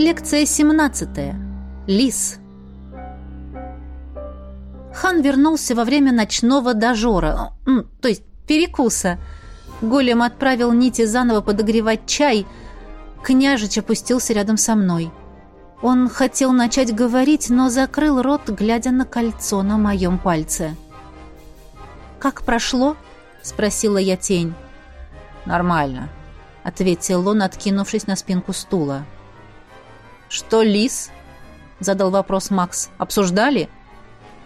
Лекция 17. Лис. Хан вернулся во время ночного дожора, то есть перекуса. Голем отправил Нити заново подогревать чай. Княжич опустился рядом со мной. Он хотел начать говорить, но закрыл рот, глядя на кольцо на моем пальце. «Как прошло?» — спросила я тень. «Нормально», — ответил он, откинувшись на спинку стула. «Нормально». «Что, лис?» — задал вопрос Макс. «Обсуждали?»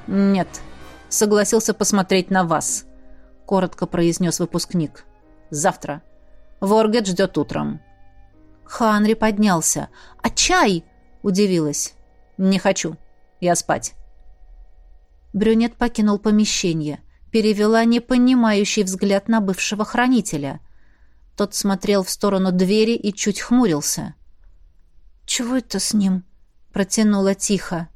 «Нет». «Согласился посмотреть на вас», — коротко произнес выпускник. «Завтра. Воргет ждет утром». Ханри поднялся. «А чай?» — удивилась. «Не хочу. Я спать». Брюнет покинул помещение. Перевела непонимающий взгляд на бывшего хранителя. Тот смотрел в сторону двери и чуть хмурился. «Чего это с ним?» — протянула тихо.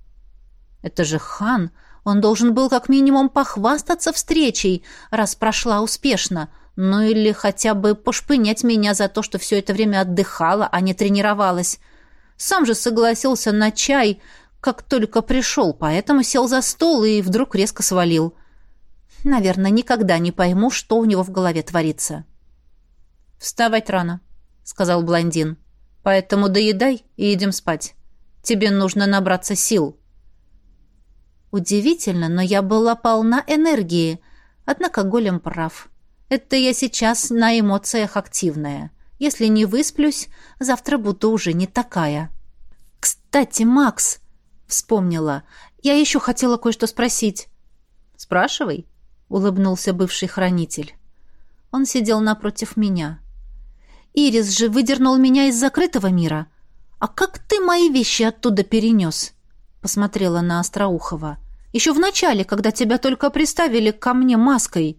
«Это же хан. Он должен был как минимум похвастаться встречей, раз прошла успешно. Ну или хотя бы пошпынять меня за то, что все это время отдыхала, а не тренировалась. Сам же согласился на чай, как только пришел, поэтому сел за стол и вдруг резко свалил. Наверное, никогда не пойму, что у него в голове творится». «Вставать рано», — сказал блондин. Поэтому доедай и идем спать. Тебе нужно набраться сил». Удивительно, но я была полна энергии. Однако голем прав. Это я сейчас на эмоциях активная. Если не высплюсь, завтра буду уже не такая. «Кстати, Макс!» — вспомнила. «Я еще хотела кое-что спросить». «Спрашивай», — улыбнулся бывший хранитель. Он сидел напротив меня. Ирис же выдернул меня из закрытого мира. А как ты мои вещи оттуда перенес?» Посмотрела на Остроухова. «Еще в начале, когда тебя только приставили ко мне маской».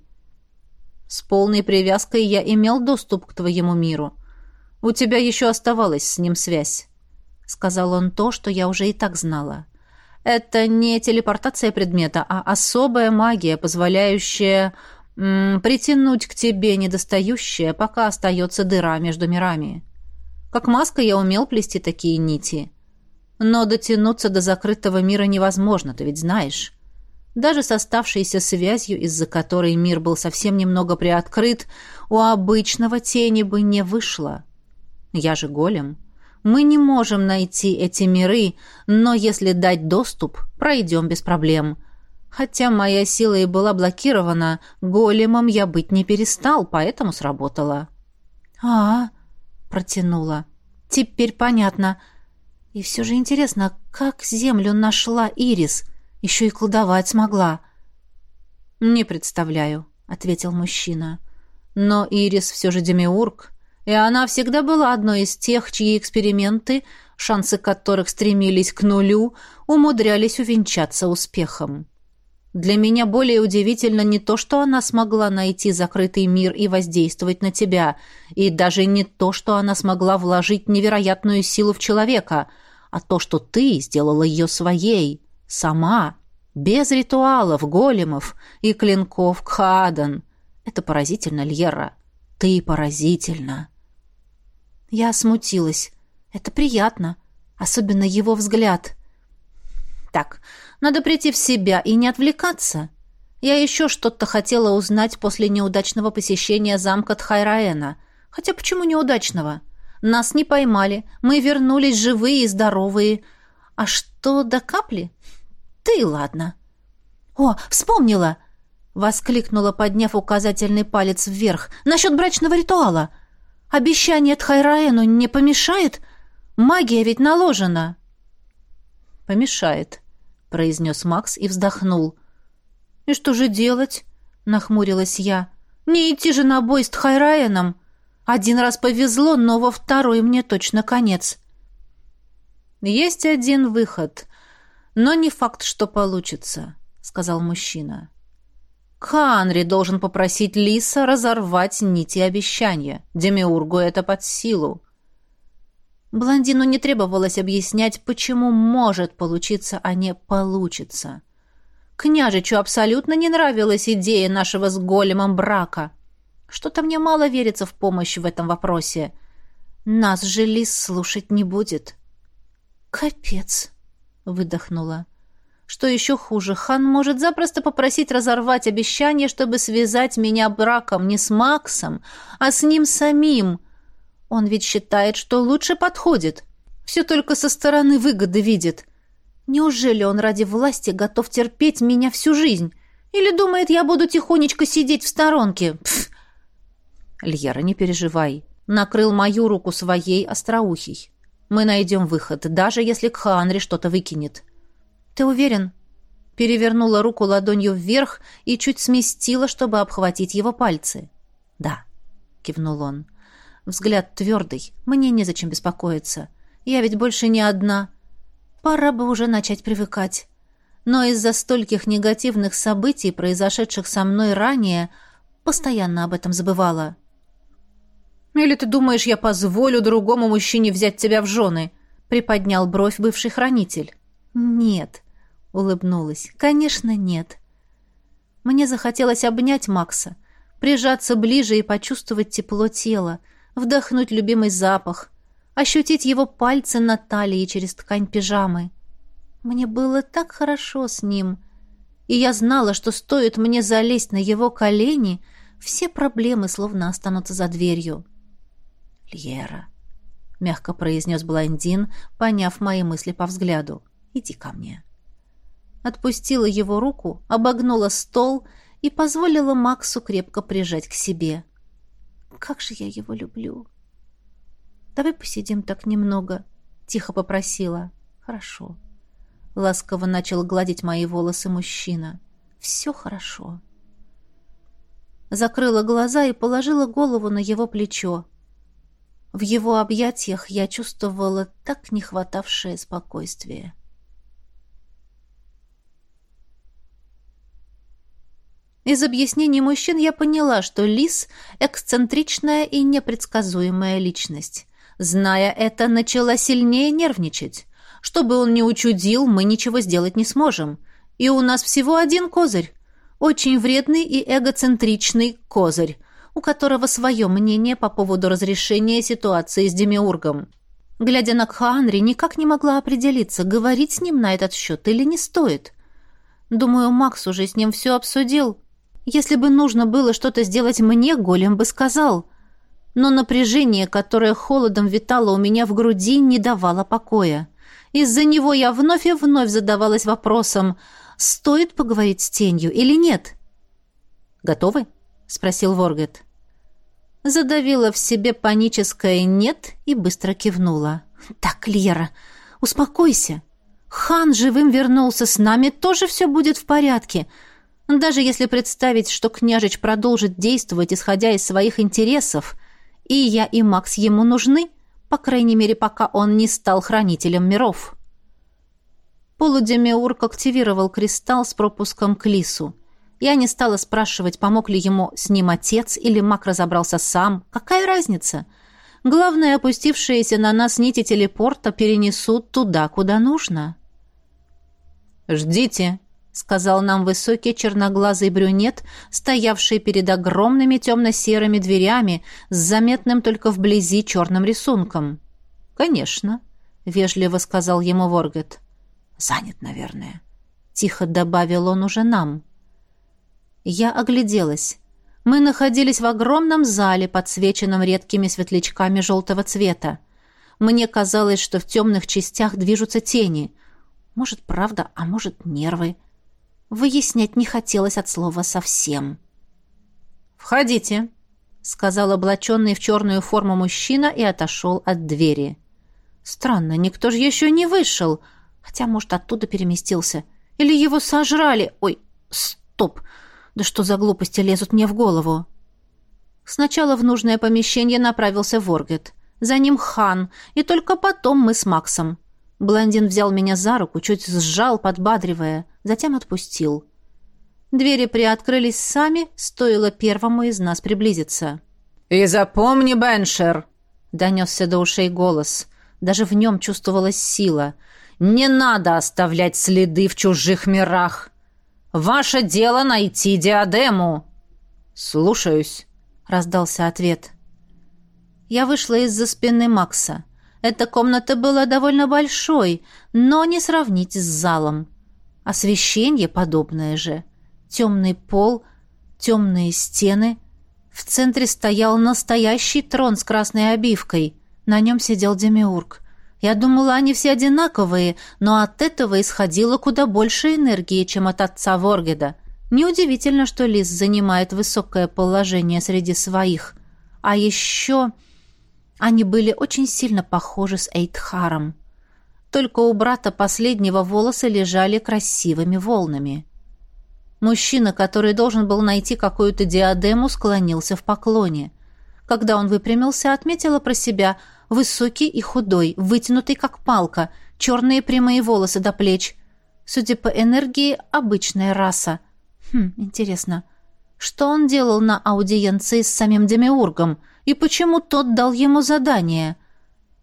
«С полной привязкой я имел доступ к твоему миру. У тебя еще оставалась с ним связь», — сказал он то, что я уже и так знала. «Это не телепортация предмета, а особая магия, позволяющая...» притянуть к тебе недостающее, пока остается дыра между мирами. Как маска я умел плести такие нити. Но дотянуться до закрытого мира невозможно, ты ведь знаешь. Даже с оставшейся связью, из-за которой мир был совсем немного приоткрыт, у обычного тени бы не вышло. Я же голем. Мы не можем найти эти миры, но если дать доступ, пройдем без проблем». Хотя моя сила и была блокирована, големом я быть не перестал, поэтому сработала. А, -а, -а протянула. Теперь понятно. И все же интересно, как землю нашла Ирис? Еще и колдовать смогла. Не представляю, ответил мужчина. Но Ирис все же демиург, и она всегда была одной из тех, чьи эксперименты, шансы которых стремились к нулю, умудрялись увенчаться успехом. Для меня более удивительно не то, что она смогла найти закрытый мир и воздействовать на тебя, и даже не то, что она смогла вложить невероятную силу в человека, а то, что ты сделала ее своей, сама, без ритуалов, големов и клинков Кхаадан. Это поразительно, Льера. Ты поразительно. Я смутилась. Это приятно, особенно его взгляд. Так, надо прийти в себя и не отвлекаться. Я еще что-то хотела узнать после неудачного посещения замка Тхайраэна. Хотя почему неудачного? Нас не поймали. Мы вернулись живые и здоровые. А что до капли? Ты ладно. О, вспомнила! Воскликнула, подняв указательный палец вверх. Насчет брачного ритуала. Обещание Тхайраэну не помешает? Магия ведь наложена. Помешает, — произнес Макс и вздохнул. «И что же делать?» — нахмурилась я. «Не идти же на бой с Тхайраяном. Один раз повезло, но во второй мне точно конец». «Есть один выход, но не факт, что получится», — сказал мужчина. Канри должен попросить Лиса разорвать нити обещания. Демиургу это под силу. Блондину ну, не требовалось объяснять, почему может получиться, а не получится. Княжичу абсолютно не нравилась идея нашего с големом брака. Что-то мне мало верится в помощь в этом вопросе. Нас же лис слушать не будет. «Капец!» — выдохнула. Что еще хуже, хан может запросто попросить разорвать обещание, чтобы связать меня браком не с Максом, а с ним самим — он ведь считает, что лучше подходит. Все только со стороны выгоды видит. Неужели он ради власти готов терпеть меня всю жизнь? Или думает, я буду тихонечко сидеть в сторонке? Пф. Льера, не переживай. Накрыл мою руку своей остроухий. Мы найдем выход, даже если Кхаанри что-то выкинет. Ты уверен? Перевернула руку ладонью вверх и чуть сместила, чтобы обхватить его пальцы. Да, кивнул он. — Взгляд твердый. Мне незачем беспокоиться. Я ведь больше не одна. Пора бы уже начать привыкать. Но из-за стольких негативных событий, произошедших со мной ранее, постоянно об этом забывала. «Или ты думаешь, я позволю другому мужчине взять тебя в жены?» — приподнял бровь бывший хранитель. «Нет», — улыбнулась, — «конечно нет». Мне захотелось обнять Макса, прижаться ближе и почувствовать тепло тела, вдохнуть любимый запах, ощутить его пальцы на талии через ткань пижамы. Мне было так хорошо с ним, и я знала, что стоит мне залезть на его колени, все проблемы словно останутся за дверью. «Льера», — мягко произнес блондин, поняв мои мысли по взгляду, — «иди ко мне». Отпустила его руку, обогнула стол и позволила Максу крепко прижать к себе. Как же я его люблю!» «Давай посидим так немного», — тихо попросила. «Хорошо». Ласково начал гладить мои волосы мужчина. «Все хорошо». Закрыла глаза и положила голову на его плечо. В его объятиях я чувствовала так не хватавшее спокойствие. Из объяснений мужчин я поняла, что Лис – эксцентричная и непредсказуемая личность. Зная это, начала сильнее нервничать. Что бы он ни учудил, мы ничего сделать не сможем. И у нас всего один козырь. Очень вредный и эгоцентричный козырь, у которого свое мнение по поводу разрешения ситуации с Демиургом. Глядя на Кхаанри, никак не могла определиться, говорить с ним на этот счет или не стоит. Думаю, Макс уже с ним все обсудил, если бы нужно было что-то сделать мне, голем бы сказал. Но напряжение, которое холодом витало у меня в груди, не давало покоя. Из-за него я вновь и вновь задавалась вопросом, стоит поговорить с тенью или нет. «Готовы?» — спросил Воргет. Задавила в себе паническое «нет» и быстро кивнула. «Так, Лера, успокойся. Хан живым вернулся с нами, тоже все будет в порядке. Даже если представить, что княжич продолжит действовать, исходя из своих интересов, и я, и Макс ему нужны, по крайней мере, пока он не стал хранителем миров. Полудемиург активировал кристалл с пропуском к лису. Я не стала спрашивать, помог ли ему с ним отец или Мак разобрался сам. Какая разница? Главное, опустившиеся на нас нити телепорта перенесут туда, куда нужно. «Ждите», сказал нам высокий черноглазый брюнет, стоявший перед огромными темно-серыми дверями с заметным только вблизи черным рисунком. «Конечно», — вежливо сказал ему Воргет. «Занят, наверное», — тихо добавил он уже нам. Я огляделась. Мы находились в огромном зале, подсвеченном редкими светлячками желтого цвета. Мне казалось, что в темных частях движутся тени. Может, правда, а может, нервы. Выяснять не хотелось от слова совсем. «Входите», — сказал облаченный в черную форму мужчина и отошел от двери. «Странно, никто же еще не вышел, хотя, может, оттуда переместился. Или его сожрали. Ой, стоп! Да что за глупости лезут мне в голову?» Сначала в нужное помещение направился Воргет. За ним Хан, и только потом мы с Максом. Блондин взял меня за руку, чуть сжал, подбадривая, затем отпустил. Двери приоткрылись сами, стоило первому из нас приблизиться. «И запомни, Беншер!» — донесся до ушей голос. Даже в нем чувствовалась сила. «Не надо оставлять следы в чужих мирах! Ваше дело найти диадему!» «Слушаюсь!» — раздался ответ. Я вышла из-за спины Макса. Эта комната была довольно большой, но не сравнить с залом. Освещение подобное же. Темный пол, темные стены. В центре стоял настоящий трон с красной обивкой. На нем сидел Демиург. Я думала, они все одинаковые, но от этого исходило куда больше энергии, чем от отца Воргеда. Неудивительно, что Лис занимает высокое положение среди своих. А еще... Они были очень сильно похожи с Эйтхаром. Только у брата последнего волосы лежали красивыми волнами. Мужчина, который должен был найти какую-то диадему, склонился в поклоне. Когда он выпрямился, отметила про себя высокий и худой, вытянутый как палка, черные прямые волосы до плеч. Судя по энергии, обычная раса. Хм, интересно, что он делал на аудиенции с самим Демиургом – и почему тот дал ему задание?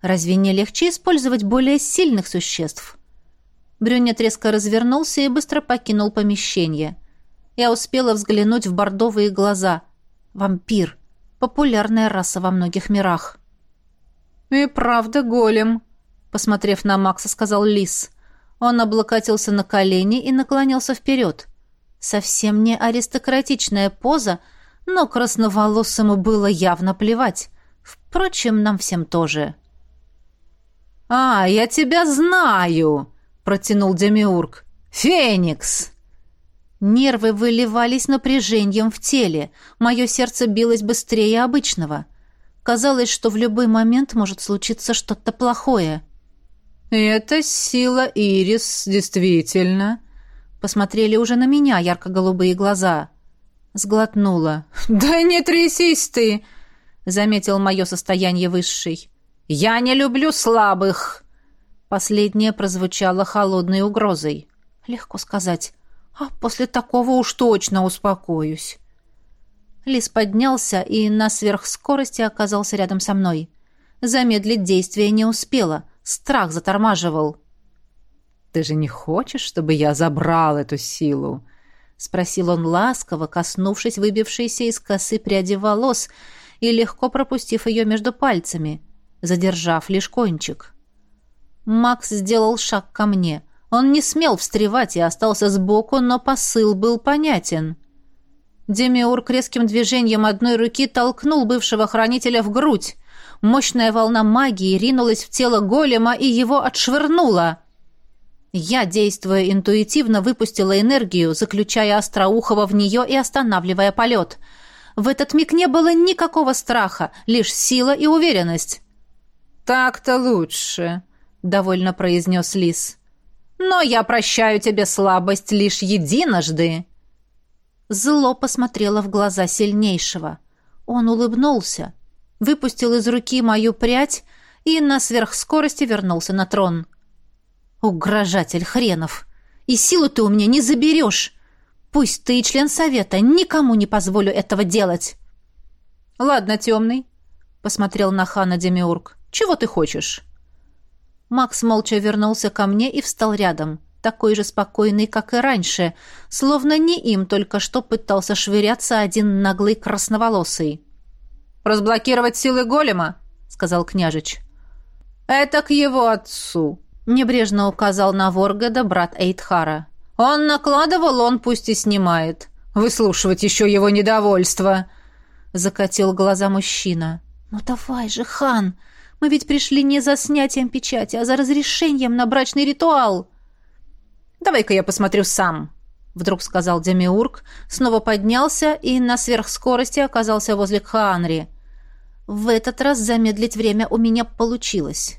Разве не легче использовать более сильных существ? Брюнет резко развернулся и быстро покинул помещение. Я успела взглянуть в бордовые глаза. Вампир. Популярная раса во многих мирах. «И правда голем», — посмотрев на Макса, сказал Лис. Он облокотился на колени и наклонился вперед. Совсем не аристократичная поза — но красноволосому было явно плевать. Впрочем, нам всем тоже. «А, я тебя знаю!» — протянул Демиург. «Феникс!» Нервы выливались напряжением в теле. Мое сердце билось быстрее обычного. Казалось, что в любой момент может случиться что-то плохое. «Это сила Ирис, действительно!» Посмотрели уже на меня ярко-голубые глаза сглотнула. «Да не трясись ты!» — заметил мое состояние высший. «Я не люблю слабых!» Последнее прозвучало холодной угрозой. Легко сказать. «А после такого уж точно успокоюсь!» Лис поднялся и на сверхскорости оказался рядом со мной. Замедлить действие не успела. Страх затормаживал. «Ты же не хочешь, чтобы я забрал эту силу?» — спросил он ласково, коснувшись выбившейся из косы пряди волос и легко пропустив ее между пальцами, задержав лишь кончик. Макс сделал шаг ко мне. Он не смел встревать и остался сбоку, но посыл был понятен. Демиург резким движением одной руки толкнул бывшего хранителя в грудь. Мощная волна магии ринулась в тело голема и его отшвырнула — я, действуя интуитивно, выпустила энергию, заключая Остроухова в нее и останавливая полет. В этот миг не было никакого страха, лишь сила и уверенность. «Так-то лучше», — довольно произнес Лис. «Но я прощаю тебе слабость лишь единожды». Зло посмотрело в глаза сильнейшего. Он улыбнулся, выпустил из руки мою прядь и на сверхскорости вернулся на трон. Угрожатель хренов! И силу ты у меня не заберешь! Пусть ты и член совета, никому не позволю этого делать!» «Ладно, темный», — посмотрел на хана Демиург. «Чего ты хочешь?» Макс молча вернулся ко мне и встал рядом, такой же спокойный, как и раньше, словно не им только что пытался швыряться один наглый красноволосый. «Разблокировать силы голема», — сказал княжич. «Это к его отцу», Небрежно указал на Воргода брат Эйтхара. «Он накладывал, он пусть и снимает. Выслушивать еще его недовольство!» Закатил глаза мужчина. «Ну давай же, хан! Мы ведь пришли не за снятием печати, а за разрешением на брачный ритуал!» «Давай-ка я посмотрю сам!» Вдруг сказал Демиург, снова поднялся и на сверхскорости оказался возле Хаанри. «В этот раз замедлить время у меня получилось!»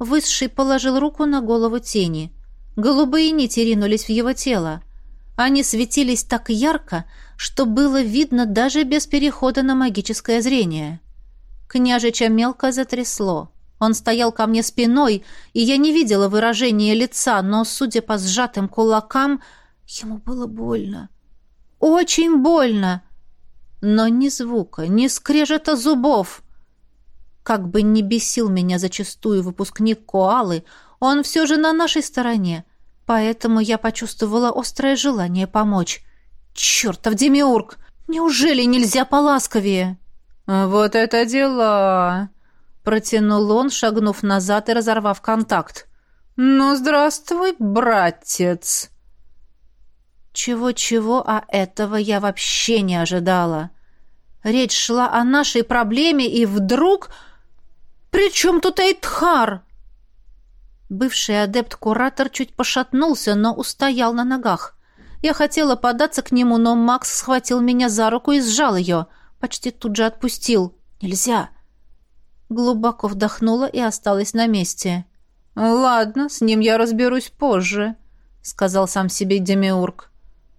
Высший положил руку на голову тени. Голубые нити ринулись в его тело. Они светились так ярко, что было видно даже без перехода на магическое зрение. Княжича мелко затрясло. Он стоял ко мне спиной, и я не видела выражения лица, но, судя по сжатым кулакам, ему было больно. Очень больно! Но ни звука, ни скрежета зубов — как бы не бесил меня зачастую выпускник Коалы, он все же на нашей стороне. Поэтому я почувствовала острое желание помочь. Чертов Демиург! Неужели нельзя поласковее? Вот это дела! Протянул он, шагнув назад и разорвав контакт. Ну, здравствуй, братец! Чего-чего, а этого я вообще не ожидала. Речь шла о нашей проблеме, и вдруг... При чем тут Эйтхар?» Бывший адепт-куратор чуть пошатнулся, но устоял на ногах. Я хотела податься к нему, но Макс схватил меня за руку и сжал ее. Почти тут же отпустил. «Нельзя!» Глубоко вдохнула и осталась на месте. «Ладно, с ним я разберусь позже», — сказал сам себе Демиург.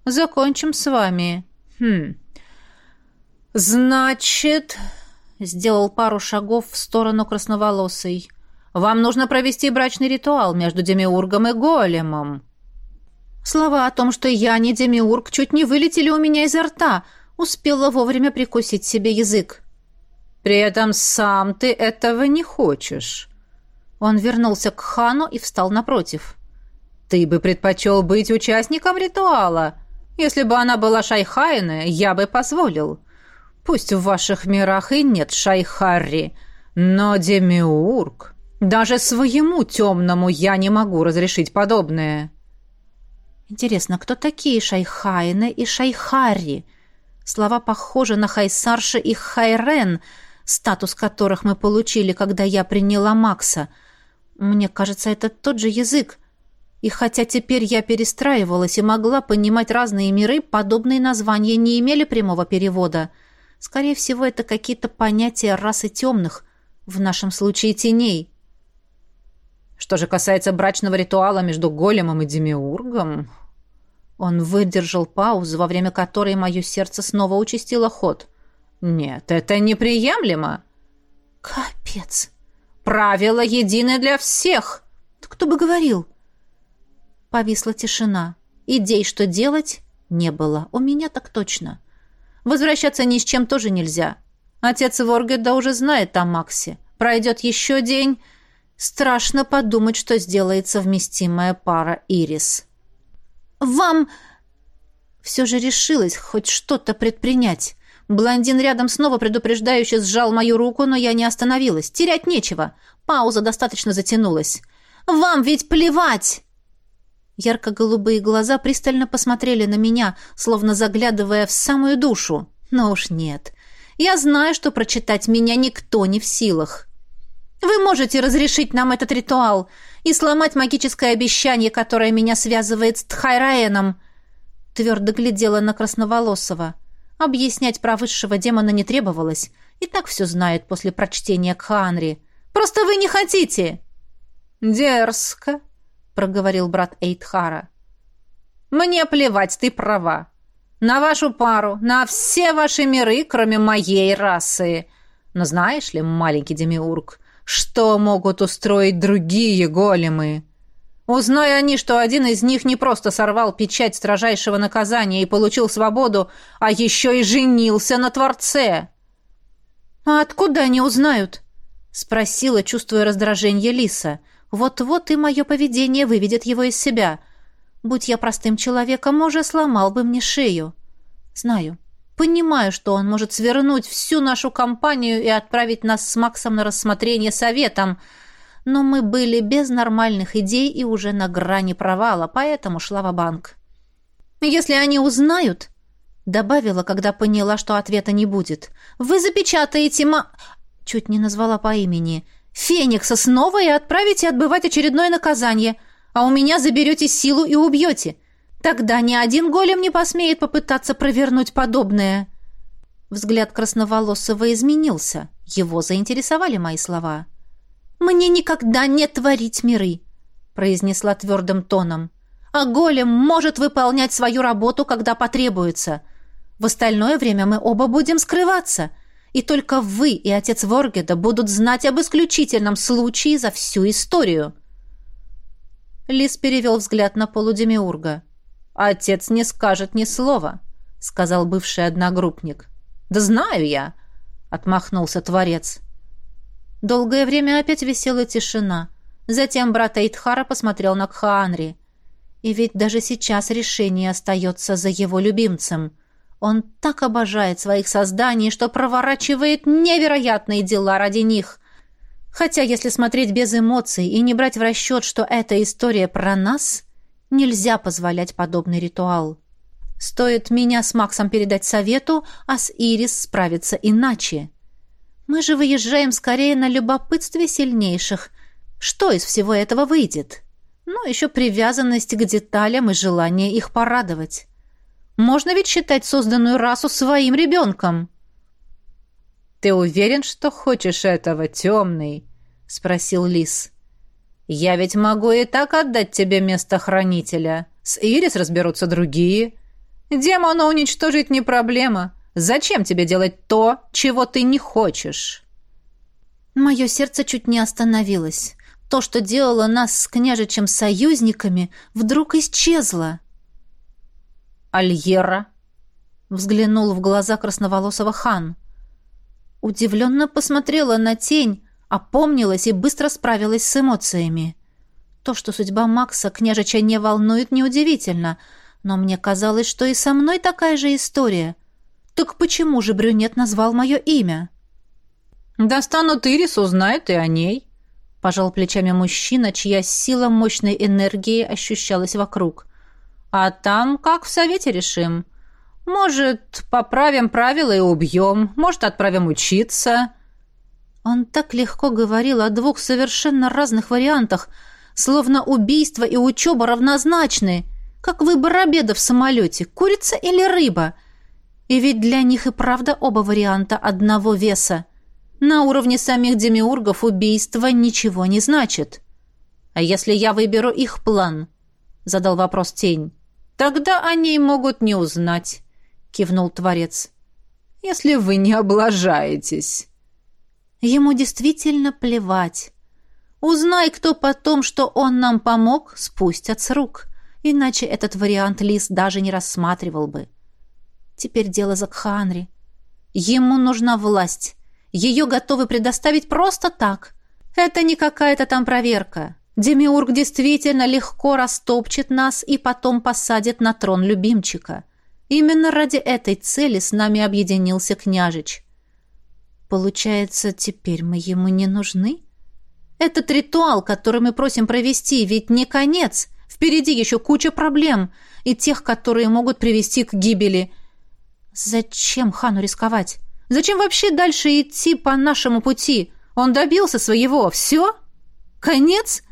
«Закончим с вами». «Хм... Значит...» сделал пару шагов в сторону красноволосой. «Вам нужно провести брачный ритуал между Демиургом и Големом». Слова о том, что я не Демиург, чуть не вылетели у меня изо рта. Успела вовремя прикусить себе язык. «При этом сам ты этого не хочешь». Он вернулся к хану и встал напротив. «Ты бы предпочел быть участником ритуала. Если бы она была шайхайна, я бы позволил». Пусть в ваших мирах и нет Шайхарри, но Демиург... Даже своему темному я не могу разрешить подобное». «Интересно, кто такие шайхайны и Шайхари?» Слова похожи на Хайсарши и Хайрен, статус которых мы получили, когда я приняла Макса. Мне кажется, это тот же язык. И хотя теперь я перестраивалась и могла понимать разные миры, подобные названия не имели прямого перевода – Скорее всего, это какие-то понятия расы темных, в нашем случае теней. Что же касается брачного ритуала между големом и демиургом... Он выдержал паузу, во время которой мое сердце снова участило ход. «Нет, это неприемлемо!» «Капец! Правило едины для всех!» «Кто бы говорил?» Повисла тишина. Идей, что делать, не было. У меня так точно. Возвращаться ни с чем тоже нельзя. Отец Воргеда уже знает о Максе. Пройдет еще день. Страшно подумать, что сделает совместимая пара Ирис. «Вам...» Все же решилось хоть что-то предпринять. Блондин рядом снова предупреждающе сжал мою руку, но я не остановилась. Терять нечего. Пауза достаточно затянулась. «Вам ведь плевать!» Ярко-голубые глаза пристально посмотрели на меня, словно заглядывая в самую душу. Но уж нет. Я знаю, что прочитать меня никто не в силах. Вы можете разрешить нам этот ритуал и сломать магическое обещание, которое меня связывает с Тхайраэном. Твердо глядела на красноволосого. Объяснять про высшего демона не требовалось. И так все знает после прочтения Кханри. «Просто вы не хотите!» «Дерзко!» проговорил брат Эйтхара. «Мне плевать, ты права. На вашу пару, на все ваши миры, кроме моей расы. Но знаешь ли, маленький демиург, что могут устроить другие големы?» Узнай они, что один из них не просто сорвал печать строжайшего наказания и получил свободу, а еще и женился на Творце. «А откуда они узнают?» — спросила, чувствуя раздражение Лиса. Вот-вот и мое поведение выведет его из себя. Будь я простым человеком, уже сломал бы мне шею. Знаю. Понимаю, что он может свернуть всю нашу компанию и отправить нас с Максом на рассмотрение советом. Но мы были без нормальных идей и уже на грани провала, поэтому шла в банк Если они узнают, добавила, когда поняла, что ответа не будет. Вы запечатаете ма... Чуть не назвала по имени. Феникса снова и отправите отбывать очередное наказание, а у меня заберете силу и убьете. Тогда ни один голем не посмеет попытаться провернуть подобное». Взгляд Красноволосого изменился. Его заинтересовали мои слова. «Мне никогда не творить миры», — произнесла твердым тоном. «А голем может выполнять свою работу, когда потребуется. В остальное время мы оба будем скрываться. И только вы и отец Воргеда будут знать об исключительном случае за всю историю. Лис перевел взгляд на полудемиурга. «Отец не скажет ни слова», — сказал бывший одногруппник. «Да знаю я», — отмахнулся творец. Долгое время опять висела тишина. Затем брат Эйтхара посмотрел на Кхаанри. И ведь даже сейчас решение остается за его любимцем — он так обожает своих созданий, что проворачивает невероятные дела ради них. Хотя, если смотреть без эмоций и не брать в расчет, что эта история про нас, нельзя позволять подобный ритуал. Стоит меня с Максом передать совету, а с Ирис справиться иначе. Мы же выезжаем скорее на любопытстве сильнейших. Что из всего этого выйдет? Ну, еще привязанность к деталям и желание их порадовать. Можно ведь считать созданную расу своим ребенком. «Ты уверен, что хочешь этого, темный?» — спросил лис. «Я ведь могу и так отдать тебе место хранителя. С Ирис разберутся другие. Демона уничтожить не проблема. Зачем тебе делать то, чего ты не хочешь?» Мое сердце чуть не остановилось. То, что делало нас с княжичем союзниками, вдруг исчезло. Альера?» Взглянул в глаза красноволосого хан. Удивленно посмотрела на тень, опомнилась и быстро справилась с эмоциями. То, что судьба Макса княжича не волнует, неудивительно, но мне казалось, что и со мной такая же история. Так почему же брюнет назвал мое имя? «Достанут Ирис, узнает и о ней», — пожал плечами мужчина, чья сила мощной энергии ощущалась вокруг. А там, как в совете решим. Может, поправим правила и убьем, может, отправим учиться». Он так легко говорил о двух совершенно разных вариантах, словно убийство и учеба равнозначны, как выбор обеда в самолете, курица или рыба. И ведь для них и правда оба варианта одного веса. На уровне самих демиургов убийство ничего не значит. «А если я выберу их план?» — задал вопрос тень. «Тогда они могут не узнать», — кивнул Творец. «Если вы не облажаетесь». Ему действительно плевать. Узнай, кто потом, что он нам помог, спустят с рук. Иначе этот вариант Лис даже не рассматривал бы. Теперь дело за Кханри. Ему нужна власть. Ее готовы предоставить просто так. Это не какая-то там проверка. Демиург действительно легко растопчет нас и потом посадит на трон любимчика. Именно ради этой цели с нами объединился княжич. Получается, теперь мы ему не нужны? Этот ритуал, который мы просим провести, ведь не конец. Впереди еще куча проблем и тех, которые могут привести к гибели. Зачем хану рисковать? Зачем вообще дальше идти по нашему пути? Он добился своего. Все? Конец? —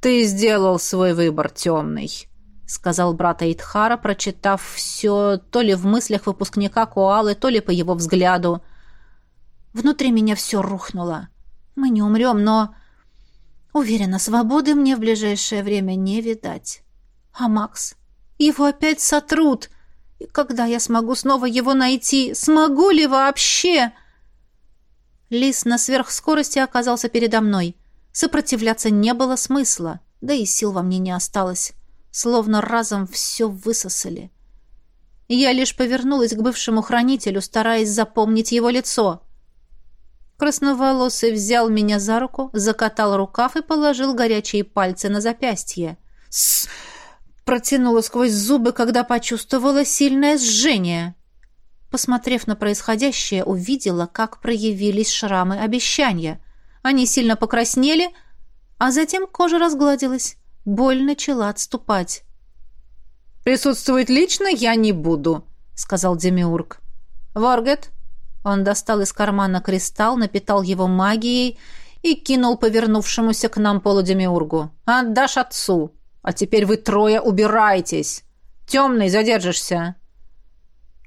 ты сделал свой выбор темный сказал брат Айтхара, прочитав все то ли в мыслях выпускника Куалы, то ли по его взгляду. Внутри меня все рухнуло. Мы не умрем, но... Уверена, свободы мне в ближайшее время не видать. А Макс? Его опять сотрут. И когда я смогу снова его найти? Смогу ли вообще? Лис на сверхскорости оказался передо мной. Сопротивляться не было смысла, да и сил во мне не осталось. Словно разом все высосали. Я лишь повернулась к бывшему хранителю, стараясь запомнить его лицо. Красноволосый взял меня за руку, закатал рукав и положил горячие пальцы на запястье. С протянула сквозь зубы, когда почувствовала сильное сжение. Посмотрев на происходящее, увидела, как проявились шрамы обещания — они сильно покраснели, а затем кожа разгладилась. Боль начала отступать. «Присутствовать лично я не буду», — сказал Демиург. «Варгет?» Он достал из кармана кристалл, напитал его магией и кинул повернувшемуся к нам полудемиургу. «Отдашь отцу! А теперь вы трое убирайтесь! Темный, задержишься!»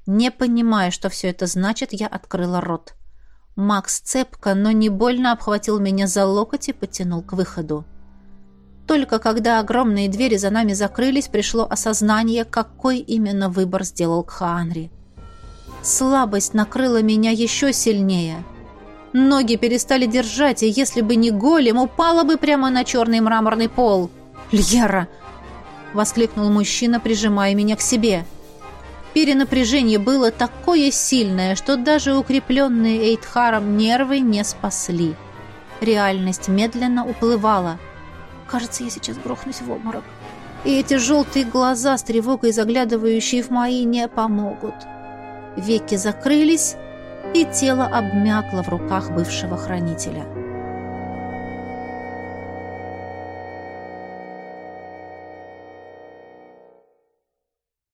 Не понимая, что все это значит, я открыла рот. Макс цепко, но не больно обхватил меня за локоть и потянул к выходу. Только когда огромные двери за нами закрылись, пришло осознание, какой именно выбор сделал Кхаанри. Слабость накрыла меня еще сильнее. Ноги перестали держать, и если бы не голем, упала бы прямо на черный мраморный пол. «Льера!» — воскликнул мужчина, прижимая меня к себе. Перенапряжение было такое сильное, что даже укрепленные Эйтхаром нервы не спасли. Реальность медленно уплывала. «Кажется, я сейчас грохнусь в обморок». И эти желтые глаза с тревогой заглядывающие в мои не помогут. Веки закрылись, и тело обмякло в руках бывшего хранителя.